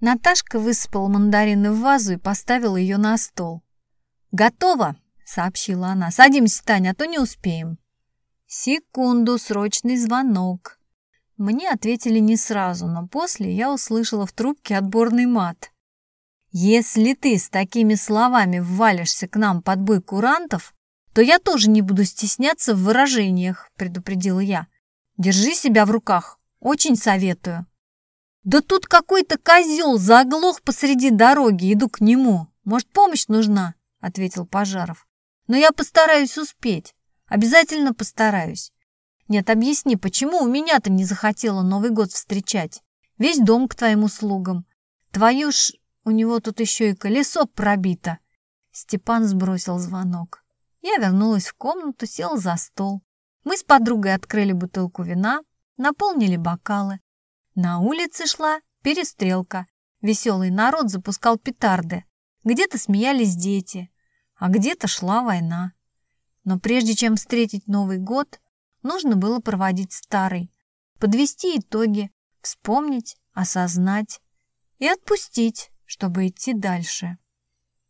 Наташка высыпала мандарины в вазу и поставила ее на стол. «Готово!» — сообщила она. «Садимся, Таня, а то не успеем». «Секунду, срочный звонок». Мне ответили не сразу, но после я услышала в трубке отборный мат. «Если ты с такими словами ввалишься к нам под бой курантов, то я тоже не буду стесняться в выражениях», — предупредила я. «Держи себя в руках, очень советую». «Да тут какой-то козел заглох посреди дороги, иду к нему. Может, помощь нужна?» — ответил Пожаров. «Но я постараюсь успеть. Обязательно постараюсь. Нет, объясни, почему у меня-то не захотела Новый год встречать? Весь дом к твоим услугам. Твою ж, у него тут еще и колесо пробито». Степан сбросил звонок. Я вернулась в комнату, села за стол. Мы с подругой открыли бутылку вина, наполнили бокалы. На улице шла перестрелка. Веселый народ запускал петарды. Где-то смеялись дети, а где-то шла война. Но прежде чем встретить Новый год, нужно было проводить старый, подвести итоги, вспомнить, осознать и отпустить, чтобы идти дальше.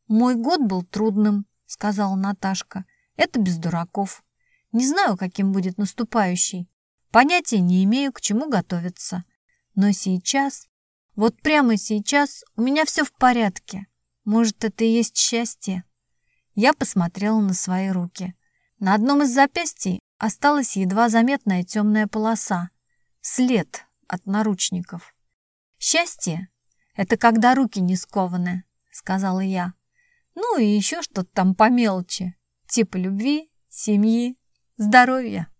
«Мой год был трудным», — сказала Наташка. «Это без дураков. Не знаю, каким будет наступающий. Понятия не имею, к чему готовиться. Но сейчас, вот прямо сейчас, у меня все в порядке. Может, это и есть счастье?» Я посмотрела на свои руки. На одном из запястий осталась едва заметная темная полоса. След от наручников. «Счастье — это когда руки не скованы», — сказала я. «Ну и еще что-то там по мелочи, типа любви, семьи, здоровья».